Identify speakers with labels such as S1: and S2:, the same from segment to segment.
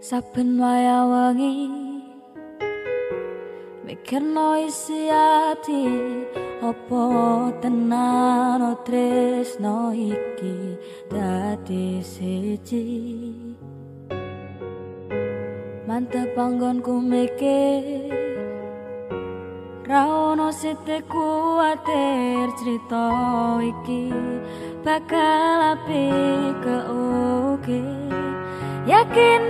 S1: saben waya wengi mikirno isi ati opo tenan tresno iki dadi siji? Mantep panggonku mikir Raono sete kuatir cerita iki. Bakal api ke yakin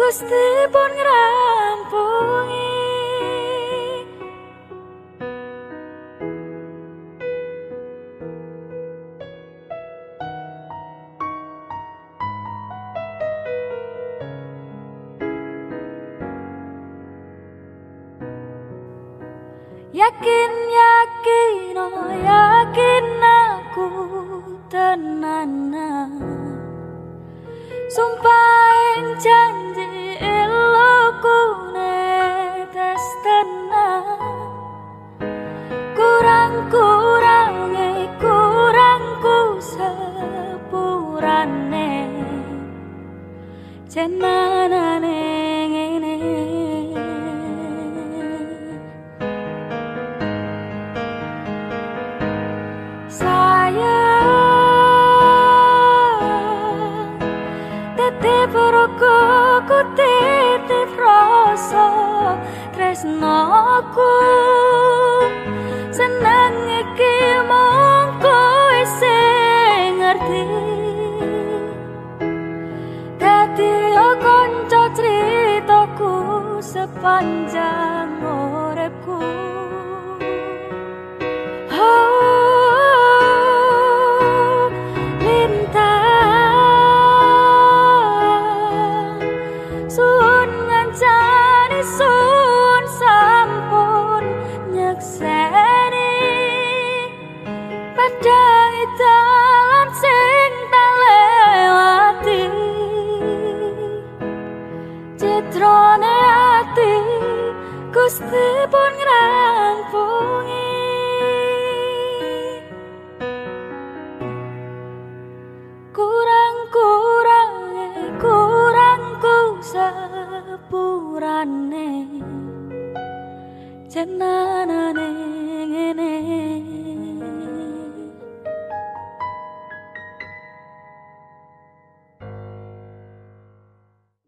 S1: Gusti pun ngrampungi Yakin yakin oh yakin jenanane ngene Proko ku titip rasa tresnoku sepanjang uripku Gusti pun ngrampungi? Kurang kurang kurang ku sepurane jenanane